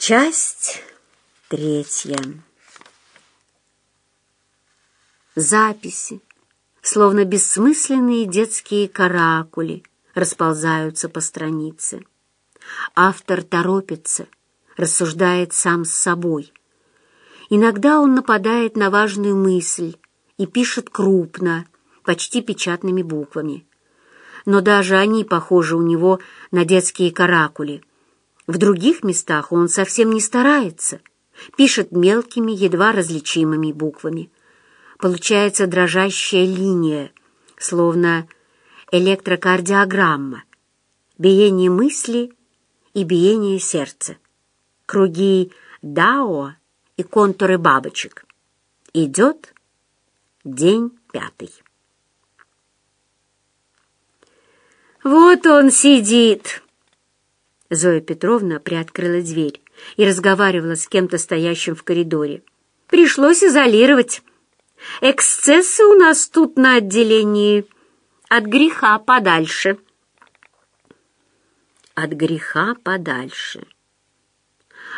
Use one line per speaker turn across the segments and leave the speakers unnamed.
Часть третья. Записи, словно бессмысленные детские каракули, расползаются по странице. Автор торопится, рассуждает сам с собой. Иногда он нападает на важную мысль и пишет крупно, почти печатными буквами. Но даже они похожи у него на детские каракули. В других местах он совсем не старается, пишет мелкими, едва различимыми буквами. Получается дрожащая линия, словно электрокардиограмма, биение мысли и биение сердца, круги дао и контуры бабочек. Идет день пятый. «Вот он сидит!» Зоя Петровна приоткрыла дверь и разговаривала с кем-то стоящим в коридоре. «Пришлось изолировать. Эксцессы у нас тут на отделении от греха подальше». «От греха подальше».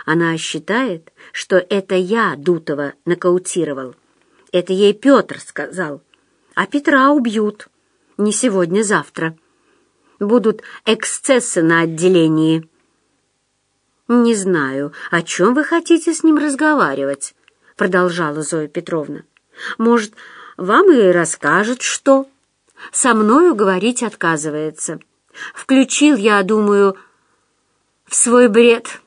Она считает, что это я Дутова нокаутировал. Это ей Петр сказал. А Петра убьют. Не сегодня-завтра будут эксцессы на отделении. «Не знаю, о чем вы хотите с ним разговаривать», — продолжала Зоя Петровна. «Может, вам и расскажет, что?» «Со мною говорить отказывается. Включил, я думаю, в свой бред.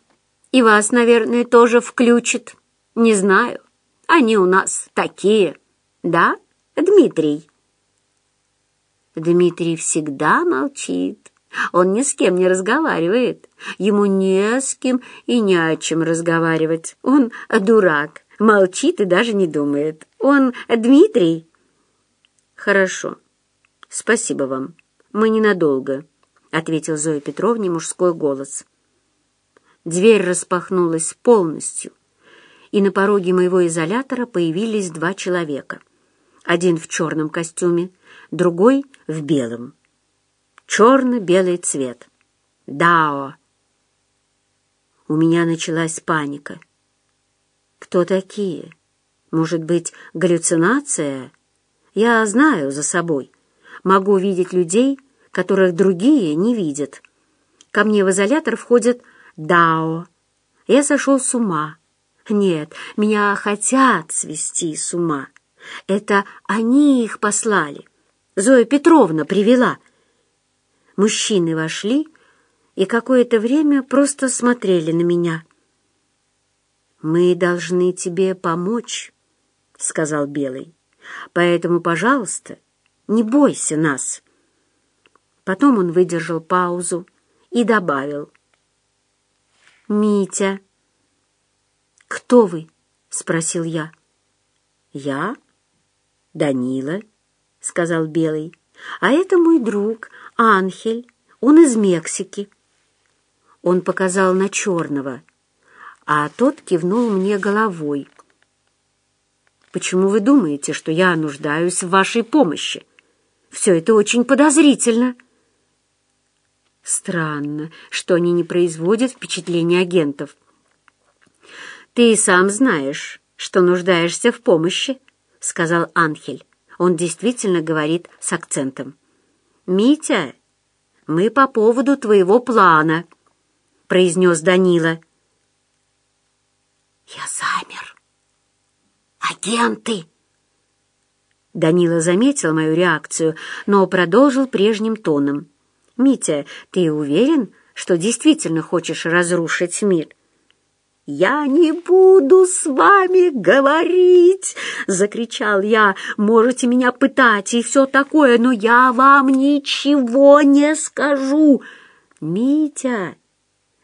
И вас, наверное, тоже включит. Не знаю. Они у нас такие. Да, Дмитрий?» Дмитрий всегда молчит. Он ни с кем не разговаривает. Ему не с кем и не о чем разговаривать. Он дурак, молчит и даже не думает. Он Дмитрий. Хорошо. Спасибо вам. Мы ненадолго, — ответил Зоя Петровне мужской голос. Дверь распахнулась полностью, и на пороге моего изолятора появились два человека. Один в черном костюме, другой в белом. Черно-белый цвет. Дао. У меня началась паника. Кто такие? Может быть, галлюцинация? Я знаю за собой. Могу видеть людей, которых другие не видят. Ко мне в изолятор входит Дао. Я сошел с ума. Нет, меня хотят свести с ума. Это они их послали. Зоя Петровна привела. Мужчины вошли и какое-то время просто смотрели на меня. «Мы должны тебе помочь», — сказал Белый. «Поэтому, пожалуйста, не бойся нас». Потом он выдержал паузу и добавил. «Митя». «Кто вы?» — спросил я. «Я? Данила» сказал Белый. «А это мой друг, Анхель. Он из Мексики». Он показал на черного, а тот кивнул мне головой. «Почему вы думаете, что я нуждаюсь в вашей помощи? Все это очень подозрительно». Странно, что они не производят впечатления агентов. «Ты сам знаешь, что нуждаешься в помощи», — сказал Анхель. Он действительно говорит с акцентом. «Митя, мы по поводу твоего плана», — произнес Данила. «Я замер. Агенты!» Данила заметил мою реакцию, но продолжил прежним тоном. «Митя, ты уверен, что действительно хочешь разрушить мир?» «Я не буду с вами говорить!» — закричал я. «Можете меня пытать и все такое, но я вам ничего не скажу!» «Митя,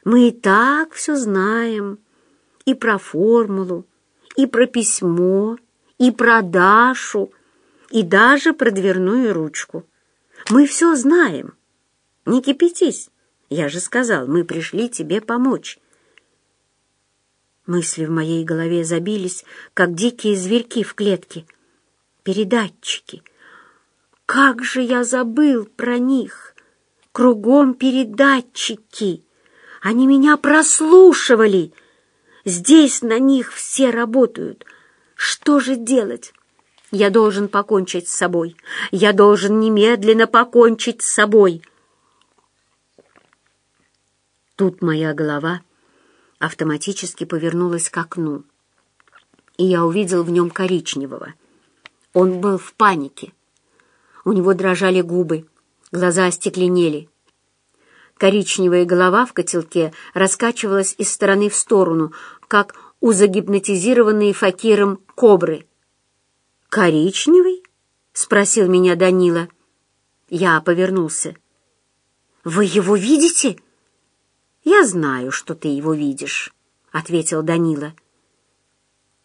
мы и так все знаем. И про формулу, и про письмо, и про Дашу, и даже про дверную ручку. Мы все знаем. Не кипятись. Я же сказал, мы пришли тебе помочь». Мысли в моей голове забились, как дикие зверьки в клетке. Передатчики. Как же я забыл про них! Кругом передатчики. Они меня прослушивали. Здесь на них все работают. Что же делать? Я должен покончить с собой. Я должен немедленно покончить с собой. Тут моя голова автоматически повернулась к окну, и я увидел в нем коричневого. Он был в панике. У него дрожали губы, глаза остекленели. Коричневая голова в котелке раскачивалась из стороны в сторону, как у загипнотизированной факиром кобры. «Коричневый?» — спросил меня Данила. Я повернулся. «Вы его видите?» «Я знаю, что ты его видишь», — ответил Данила.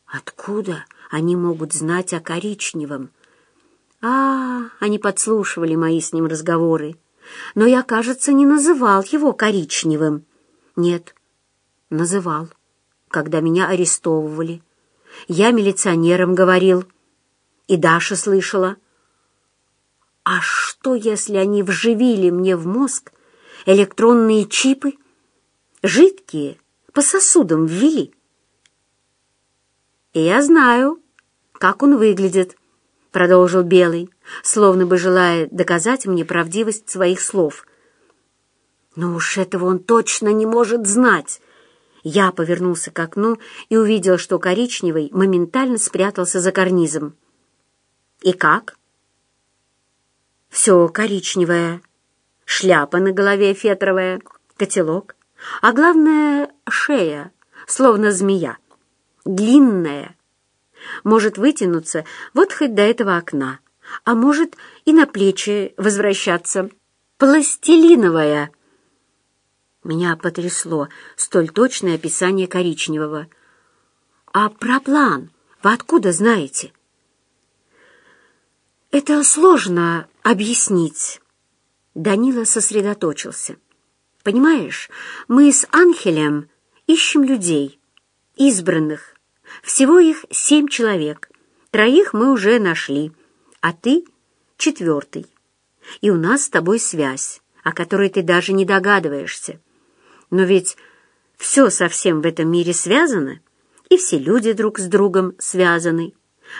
«Откуда они могут знать о коричневом?» «А, они подслушивали мои с ним разговоры. Но я, кажется, не называл его коричневым». «Нет, называл, когда меня арестовывали. Я милиционерам говорил, и Даша слышала». «А что, если они вживили мне в мозг электронные чипы?» Жидкие, по сосудам ввели. И я знаю, как он выглядит, продолжил Белый, словно бы желая доказать мне правдивость своих слов. Но уж этого он точно не может знать. Я повернулся к окну и увидел, что коричневый моментально спрятался за карнизом. И как? Все коричневое. Шляпа на голове фетровая, котелок, а главное — шея, словно змея, длинная, может вытянуться вот хоть до этого окна, а может и на плечи возвращаться, пластилиновая. Меня потрясло столь точное описание коричневого. «А про план вы откуда знаете?» «Это сложно объяснить». Данила сосредоточился. Понимаешь, мы с Анхелем ищем людей, избранных. Всего их семь человек. Троих мы уже нашли, а ты — четвертый. И у нас с тобой связь, о которой ты даже не догадываешься. Но ведь все совсем в этом мире связано, и все люди друг с другом связаны.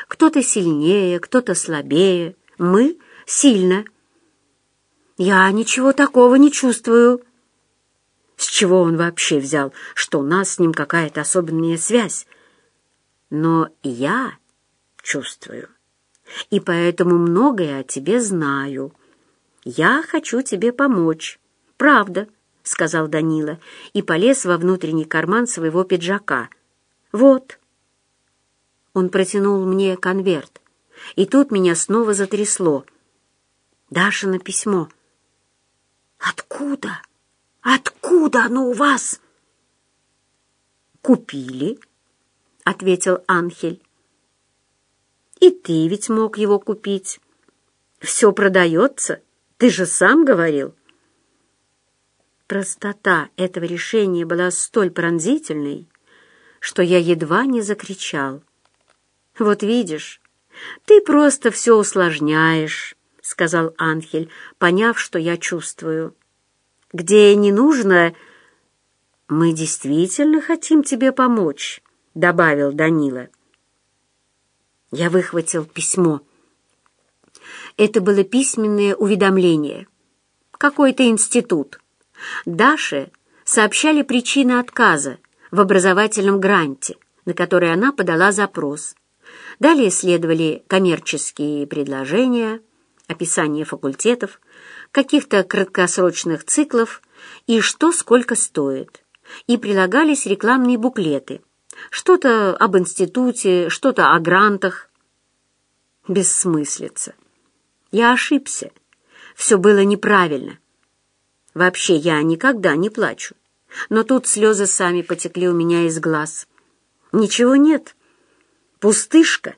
Кто-то сильнее, кто-то слабее. Мы сильно. Я ничего такого не чувствую. Чего он вообще взял, что у нас с ним какая-то особенная связь? Но я чувствую, и поэтому многое о тебе знаю. Я хочу тебе помочь. Правда, — сказал Данила и полез во внутренний карман своего пиджака. Вот. Он протянул мне конверт, и тут меня снова затрясло. Дашино письмо. Откуда? Откуда оно у вас? Купили, ответил Анхель. И ты ведь мог его купить. Все продается, ты же сам говорил. Простота этого решения была столь пронзительной, что я едва не закричал. «Вот видишь, ты просто все усложняешь», — сказал Анхель, поняв, что я чувствую где не нужно... «Мы действительно хотим тебе помочь», — добавил Данила. Я выхватил письмо. Это было письменное уведомление. Какой-то институт. Даше сообщали причины отказа в образовательном гранте, на который она подала запрос. Далее следовали коммерческие предложения, описание факультетов, каких-то краткосрочных циклов и что сколько стоит. И прилагались рекламные буклеты. Что-то об институте, что-то о грантах. Бессмыслица. Я ошибся. Все было неправильно. Вообще я никогда не плачу. Но тут слезы сами потекли у меня из глаз. Ничего нет. Пустышка.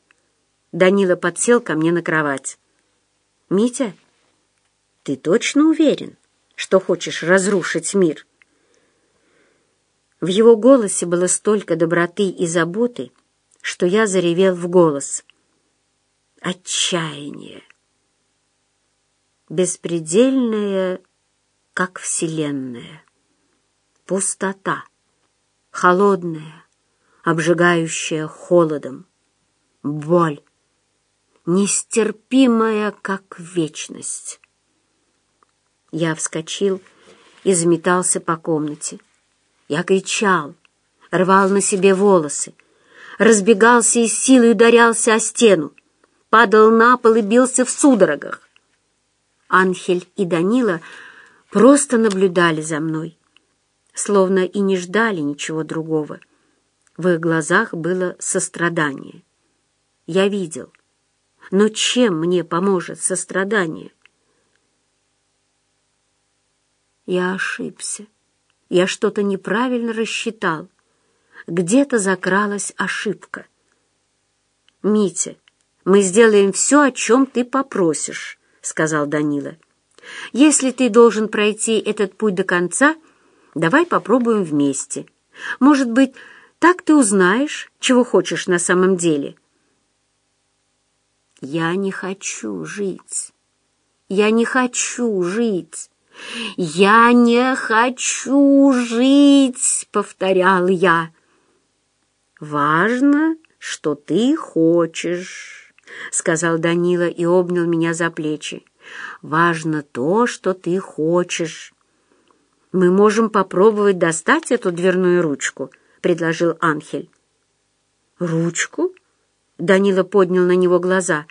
Данила подсел ко мне на кровать. «Митя?» Ты точно уверен, что хочешь разрушить мир? В его голосе было столько доброты и заботы, что я заревел в голос. Отчаяние. Беспредельное, как вселенная. Пустота. Холодная, обжигающая холодом. Боль, нестерпимая, как вечность. Я вскочил и заметался по комнате. Я кричал, рвал на себе волосы, разбегался и силой ударялся о стену, падал на пол и бился в судорогах. Анхель и Данила просто наблюдали за мной, словно и не ждали ничего другого. В их глазах было сострадание. Я видел. Но чем мне поможет сострадание? Я ошибся. Я что-то неправильно рассчитал. Где-то закралась ошибка. «Митя, мы сделаем все, о чем ты попросишь», — сказал Данила. «Если ты должен пройти этот путь до конца, давай попробуем вместе. Может быть, так ты узнаешь, чего хочешь на самом деле». «Я не хочу жить. Я не хочу жить. «Я не хочу жить!» — повторял я. «Важно, что ты хочешь», — сказал Данила и обнял меня за плечи. «Важно то, что ты хочешь». «Мы можем попробовать достать эту дверную ручку», — предложил Анхель. «Ручку?» — Данила поднял на него глаза.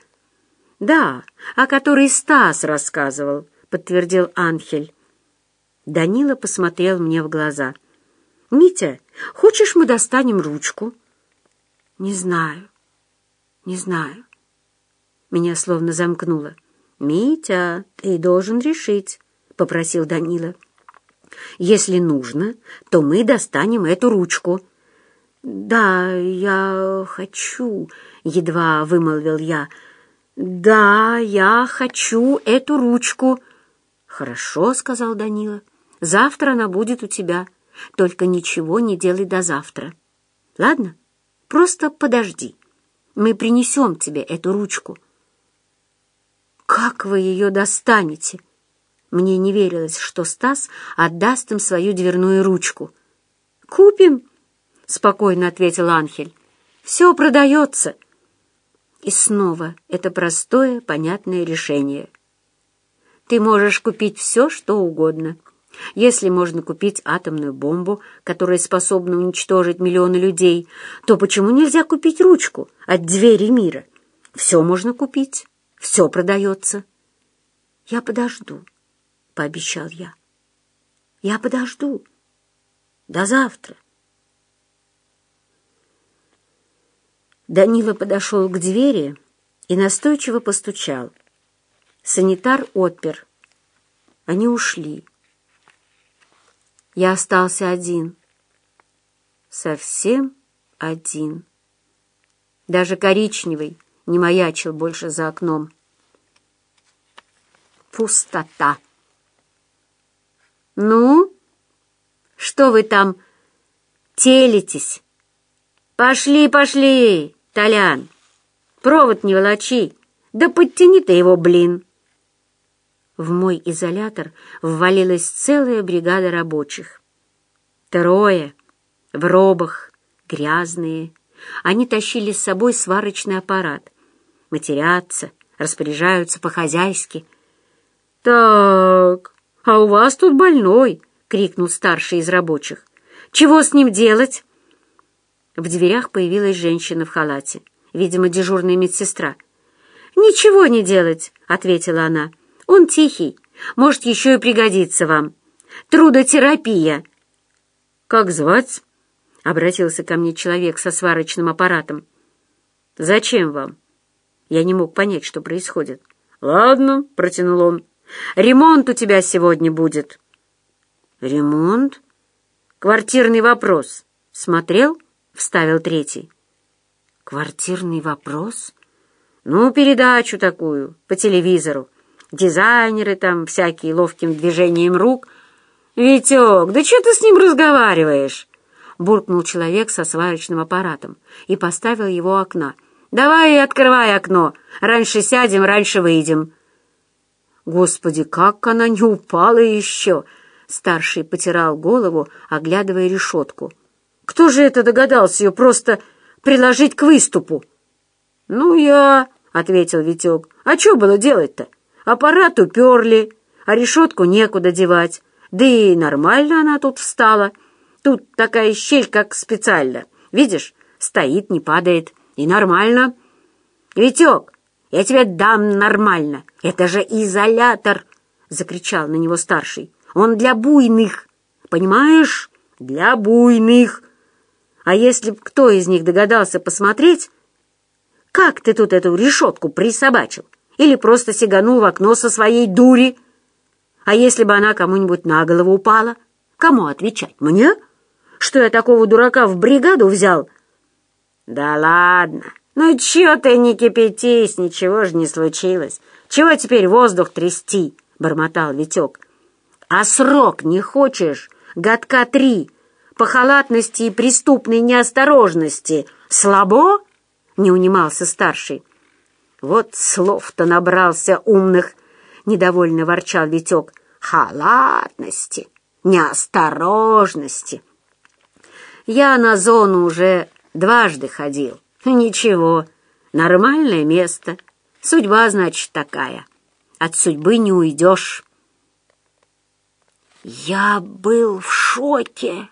«Да, о которой Стас рассказывал». — подтвердил Анхель. Данила посмотрел мне в глаза. «Митя, хочешь, мы достанем ручку?» «Не знаю, не знаю». Меня словно замкнуло. «Митя, ты должен решить», — попросил Данила. «Если нужно, то мы достанем эту ручку». «Да, я хочу», — едва вымолвил я. «Да, я хочу эту ручку». «Хорошо», — сказал Данила. «Завтра она будет у тебя. Только ничего не делай до завтра. Ладно? Просто подожди. Мы принесем тебе эту ручку». «Как вы ее достанете?» Мне не верилось, что Стас отдаст им свою дверную ручку. «Купим», — спокойно ответил Анхель. «Все продается». И снова это простое, понятное решение — ты можешь купить все, что угодно. Если можно купить атомную бомбу, которая способна уничтожить миллионы людей, то почему нельзя купить ручку от двери мира? Все можно купить, все продается. Я подожду, — пообещал я. Я подожду. До завтра. Данила подошел к двери и настойчиво постучал. Санитар отпер. Они ушли. Я остался один. Совсем один. Даже коричневый не маячил больше за окном. Пустота. «Ну, что вы там телитесь? Пошли, пошли, Толян, провод не волочи, да подтяни ты его, блин!» В мой изолятор ввалилась целая бригада рабочих. Трое, в робах, грязные. Они тащили с собой сварочный аппарат. Матерятся, распоряжаются по-хозяйски. «Так, а у вас тут больной!» — крикнул старший из рабочих. «Чего с ним делать?» В дверях появилась женщина в халате, видимо, дежурная медсестра. «Ничего не делать», — ответила она. Он тихий, может, еще и пригодится вам. Трудотерапия. Как звать? Обратился ко мне человек со сварочным аппаратом. Зачем вам? Я не мог понять, что происходит. Ладно, протянул он. Ремонт у тебя сегодня будет. Ремонт? Квартирный вопрос. Смотрел? Вставил третий. Квартирный вопрос? Ну, передачу такую, по телевизору дизайнеры там всякие ловким движением рук. «Витек, да что ты с ним разговариваешь?» буркнул человек со сварочным аппаратом и поставил его у окна. «Давай открывай окно. Раньше сядем, раньше выйдем». «Господи, как она не упала еще!» Старший потирал голову, оглядывая решетку. Кто же это догадался ее просто приложить к выступу? Ну, я, — ответил Витек. А что было делать-то? Аппарат уперли, а решетку некуда девать. Да и нормально она тут встала. Тут такая щель, как специально. Видишь, стоит, не падает. И нормально. Витек, я тебе дам нормально. Это же изолятор, — закричал на него старший. Он для буйных, понимаешь? Для буйных. А если б кто из них догадался посмотреть, как ты тут эту решетку присобачил? Или просто сиганул в окно со своей дури? А если бы она кому-нибудь на голову упала? Кому отвечать? Мне? Что я такого дурака в бригаду взял? Да ладно. Ну чё ты не кипятись, ничего же не случилось. Чего теперь воздух трясти? Бормотал Витек. А срок не хочешь? Годка три по халатности и преступной неосторожности слабо?» — не унимался старший. «Вот слов-то набрался умных!» — недовольно ворчал Витек. «Халатности, неосторожности!» «Я на зону уже дважды ходил. Ничего, нормальное место. Судьба, значит, такая. От судьбы не уйдешь». Я был в шоке.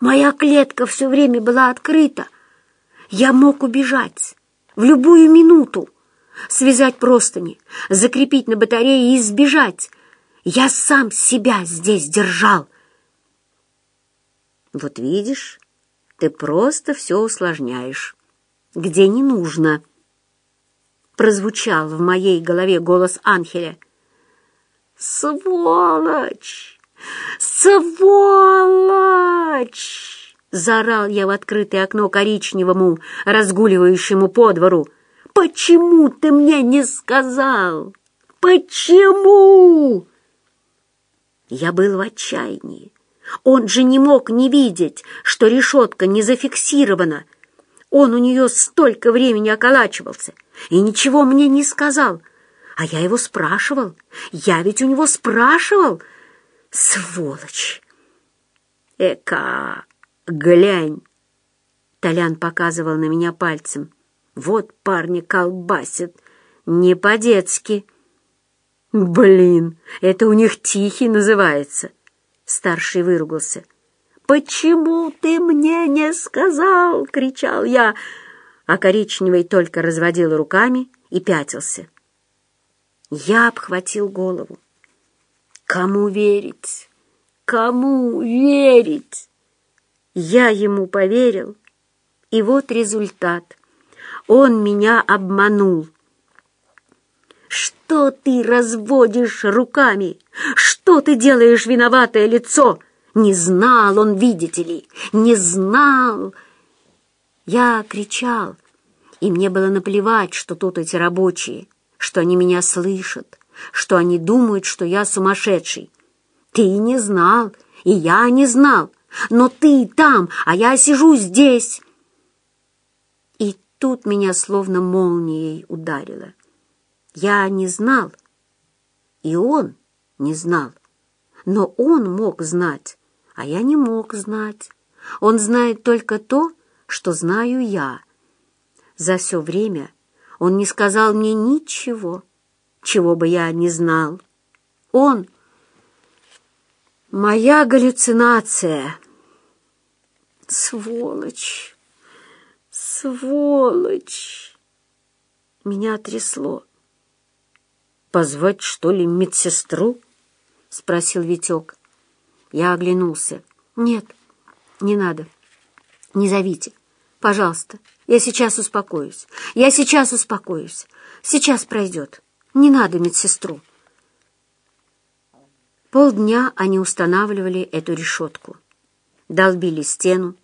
Моя клетка все время была открыта. Я мог убежать в любую минуту, связать простыни, закрепить на батарее и сбежать. Я сам себя здесь держал. Вот видишь, ты просто все усложняешь, где не нужно. Прозвучал в моей голове голос Анхеля. «Сволочь!» «Сволочь!» — заорал я в открытое окно коричневому, разгуливающему по двору. «Почему ты мне не сказал? Почему?» Я был в отчаянии. Он же не мог не видеть, что решетка не зафиксирована. Он у нее столько времени околачивался и ничего мне не сказал. А я его спрашивал. Я ведь у него спрашивал — Сволочь! Эка, глянь! Толян показывал на меня пальцем. Вот парни колбасят, не по-детски. Блин, это у них тихий называется. Старший выругался. «Почему ты мне не сказал?» — кричал я, а коричневый только разводил руками и пятился. Я обхватил голову. Кому верить? Кому верить? Я ему поверил, и вот результат. Он меня обманул. Что ты разводишь руками? Что ты делаешь виноватое лицо? Не знал он, видите ли, не знал. Я кричал, и мне было наплевать, что тут эти рабочие, что они меня слышат что они думают, что я сумасшедший. Ты не знал, и я не знал, но ты там, а я сижу здесь. И тут меня словно молнией ударило. Я не знал, и он не знал, но он мог знать, а я не мог знать. Он знает только то, что знаю я. За все время он не сказал мне ничего чего бы я не знал. Он — моя галлюцинация. Сволочь! Сволочь! Меня трясло. «Позвать, что ли, медсестру?» — спросил Витек. Я оглянулся. «Нет, не надо. Не зовите. Пожалуйста, я сейчас успокоюсь. Я сейчас успокоюсь. Сейчас пройдет». Не надо медсестру. Полдня они устанавливали эту решетку, долбили стену,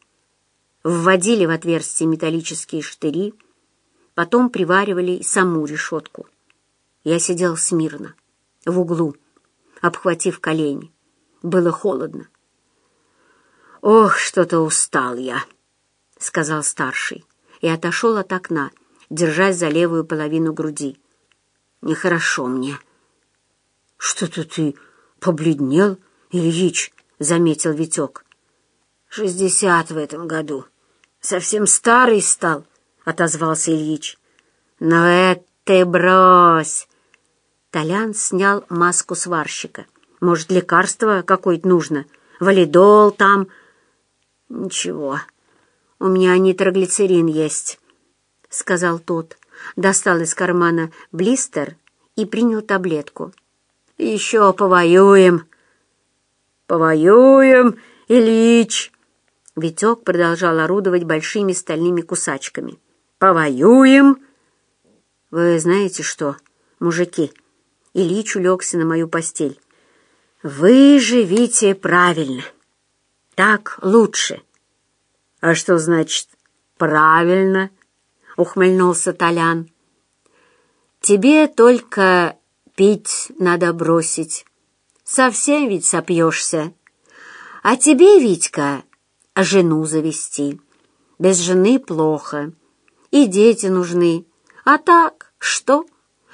вводили в отверстие металлические штыри, потом приваривали саму решетку. Я сидел смирно, в углу, обхватив колени. Было холодно. «Ох, что-то устал я», — сказал старший, и отошел от окна, держась за левую половину груди. Нехорошо мне. Что-то ты побледнел, Ильич, — заметил Витек. «Шестьдесят в этом году. Совсем старый стал», — отозвался Ильич. «Но это ты брось!» Толян снял маску сварщика. «Может, лекарство какое-то нужно? Валидол там?» «Ничего, у меня нитроглицерин есть», — сказал тот. Достал из кармана блистер и принял таблетку. «Еще повоюем!» «Повоюем, Ильич!» Витек продолжал орудовать большими стальными кусачками. «Повоюем!» «Вы знаете что, мужики?» Ильич улегся на мою постель. «Вы живите правильно. Так лучше». «А что значит «правильно»?» — ухмыльнулся Толян. «Тебе только пить надо бросить. Совсем ведь сопьешься. А тебе, Витька, жену завести. Без жены плохо. И дети нужны. А так, что?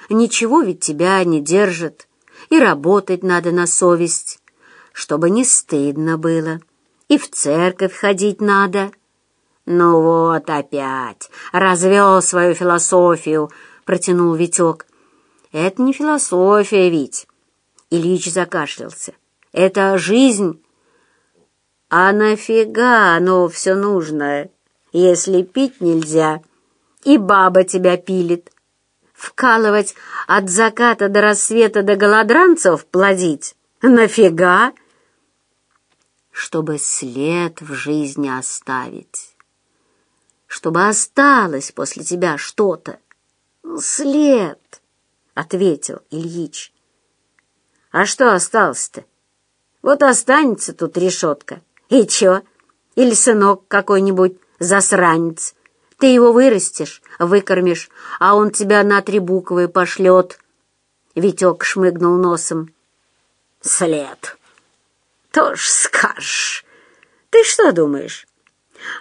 Ничего ведь тебя не держит. И работать надо на совесть, чтобы не стыдно было. И в церковь ходить надо. Ну вот опять, развел свою философию, протянул Витек. Это не философия ведь. Ильич закашлялся. Это жизнь. А нафига оно все нужно, если пить нельзя, и баба тебя пилит? Вкалывать от заката до рассвета до голодранцев плодить? Нафига? Чтобы след в жизни оставить. Чтобы осталось после тебя что-то. След, — ответил Ильич. А что осталось-то? Вот останется тут решетка. И чё? Или сынок какой-нибудь засранец. Ты его вырастешь, выкормишь, а он тебя на три буквы пошлет. Витек шмыгнул носом. След. Тоже скажешь. Ты что думаешь?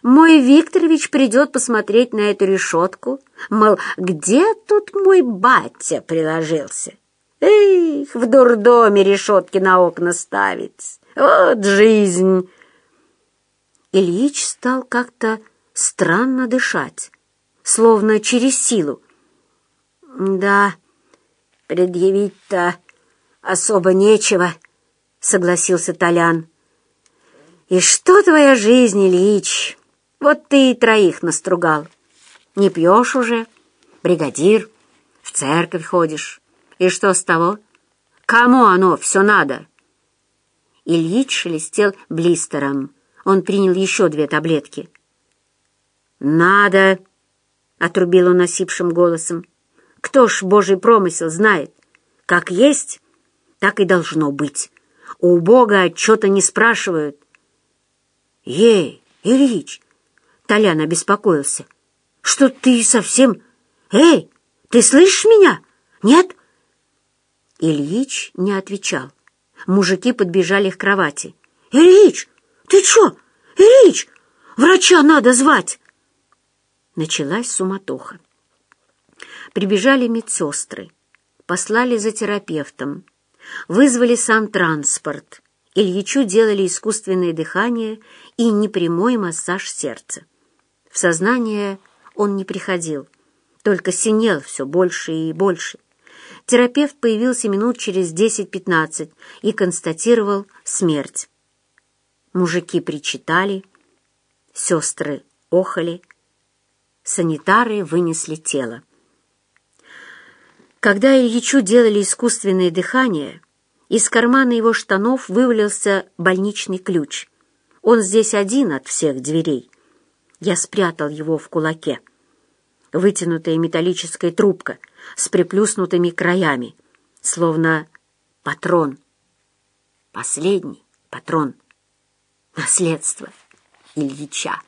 Мой Викторович придет посмотреть на эту решетку, мол, где тут мой батя приложился? Эх, в дурдоме решетки на окна ставить. Вот жизнь! Ильич стал как-то странно дышать, словно через силу. «Да, предъявить-то особо нечего», — согласился Толян. «И что твоя жизнь, Ильич? Вот ты и троих настругал. Не пьешь уже, бригадир, в церковь ходишь. И что с того? Кому оно все надо?» Ильич шелестел блистером. Он принял еще две таблетки. «Надо!» — отрубил он осипшим голосом. «Кто ж Божий промысел знает? Как есть, так и должно быть. У Бога отчета не спрашивают». «Ей, Ильич!» — Толян обеспокоился. «Что ты совсем... Эй, ты слышишь меня? Нет?» Ильич не отвечал. Мужики подбежали к кровати. «Ильич, ты чё? Ильич, врача надо звать!» Началась суматоха. Прибежали медсестры, послали за терапевтом, вызвали сам транспорт. Ильичу делали искусственное дыхание и непрямой массаж сердца. В сознание он не приходил, только синел все больше и больше. Терапевт появился минут через 10-15 и констатировал смерть. Мужики причитали, сестры охали, санитары вынесли тело. Когда Ильичу делали искусственное дыхание, из кармана его штанов вывалился больничный ключ. Он здесь один от всех дверей. Я спрятал его в кулаке. Вытянутая металлическая трубка с приплюснутыми краями, словно патрон. Последний патрон. Наследство Ильича.